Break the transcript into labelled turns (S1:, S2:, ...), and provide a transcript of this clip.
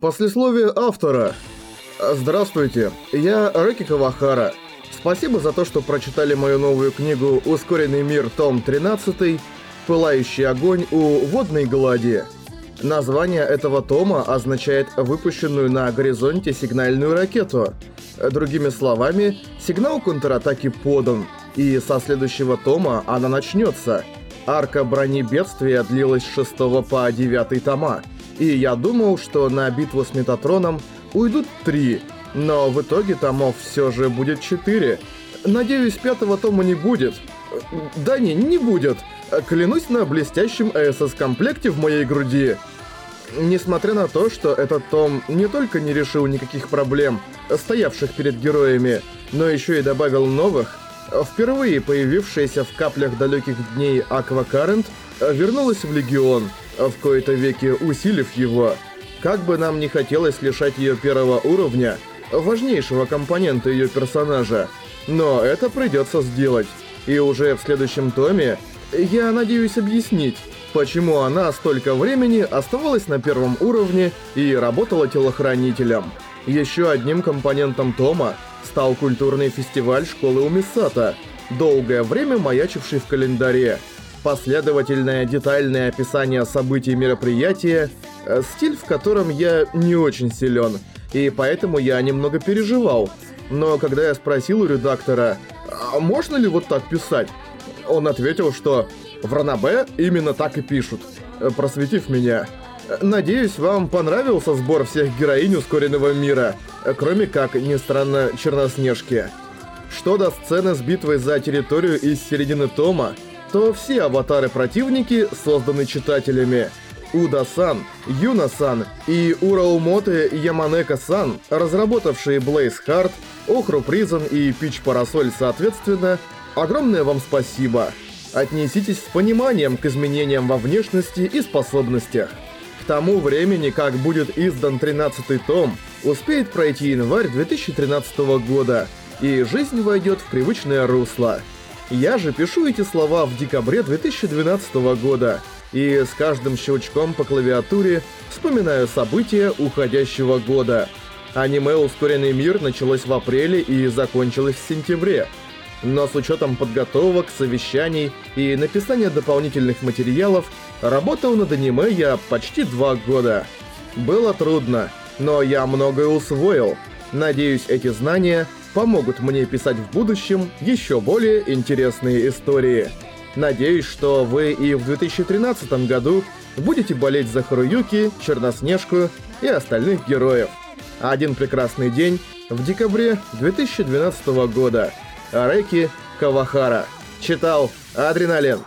S1: Послесловие автора. Здравствуйте, я Рэки Кавахара. Спасибо за то, что прочитали мою новую книгу «Ускоренный мир. Том 13. Пылающий огонь у водной глади». Название этого тома означает выпущенную на горизонте сигнальную ракету. Другими словами, сигнал контратаки подан, и со следующего тома она начнется. Арка брони бедствия длилась с 6 по 9 тома. И я думал, что на битву с Метатроном уйдут три, но в итоге томов все же будет четыре. Надеюсь, пятого тома не будет. Да не, не будет. Клянусь на блестящем АСС-комплекте в моей груди. Несмотря на то, что этот том не только не решил никаких проблем, стоявших перед героями, но еще и добавил новых, впервые появившаяся в каплях далеких дней Аквакарент вернулась в Легион — в кои-то веки усилив его. Как бы нам не хотелось лишать ее первого уровня, важнейшего компонента ее персонажа, но это придется сделать. И уже в следующем томе я надеюсь объяснить, почему она столько времени оставалась на первом уровне и работала телохранителем. Еще одним компонентом тома стал культурный фестиваль школы Умисата, долгое время маячивший в календаре – последовательное детальное описание событий мероприятия, э, стиль в котором я не очень силен, и поэтому я немного переживал. Но когда я спросил у редактора, а можно ли вот так писать, он ответил, что в Ранабе именно так и пишут, э, просветив меня. Надеюсь, вам понравился сбор всех героинь ускоренного мира, кроме как, не странно, Черноснежки. Что до сцены с битвой за территорию из середины тома, то все аватары-противники созданы читателями. Уда-сан, Юна-сан и Ураумоте Яманека-сан, разработавшие Blaze Heart, Охру Призон и Пич Парасоль соответственно, огромное вам спасибо. Отнеситесь с пониманием к изменениям во внешности и способностях. К тому времени, как будет издан 13-й том, успеет пройти январь 2013 года, и жизнь войдет в привычное русло. Я же пишу эти слова в декабре 2012 года, и с каждым щелчком по клавиатуре вспоминаю события уходящего года. Аниме «Ускоренный мир» началось в апреле и закончилось в сентябре. Но с учетом подготовок, совещаний и написания дополнительных материалов, работал над аниме я почти два года. Было трудно, но я многое усвоил. Надеюсь, эти знания помогут мне писать в будущем еще более интересные истории. Надеюсь, что вы и в 2013 году будете болеть за Харуюки, Черноснежку и остальных героев. Один прекрасный день в декабре 2012 года. Ареки Кавахара. Читал Адреналин.